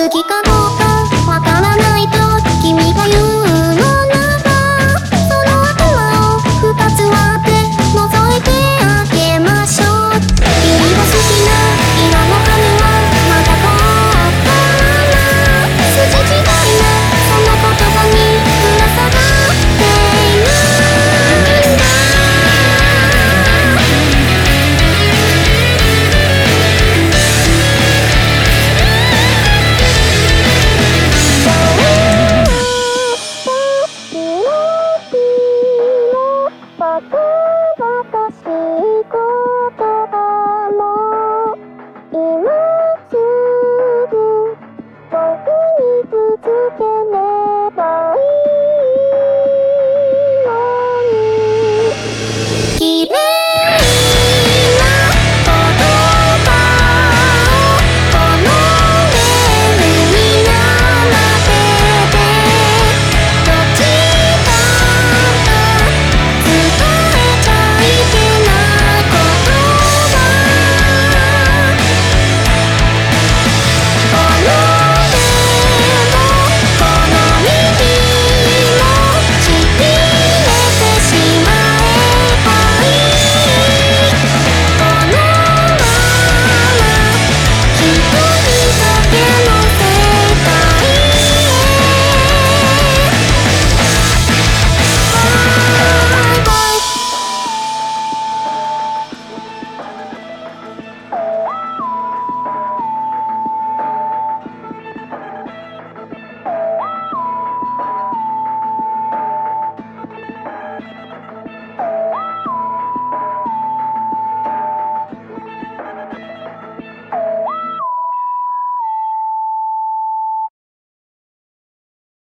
好きかどうかわからないと君が言う Oh,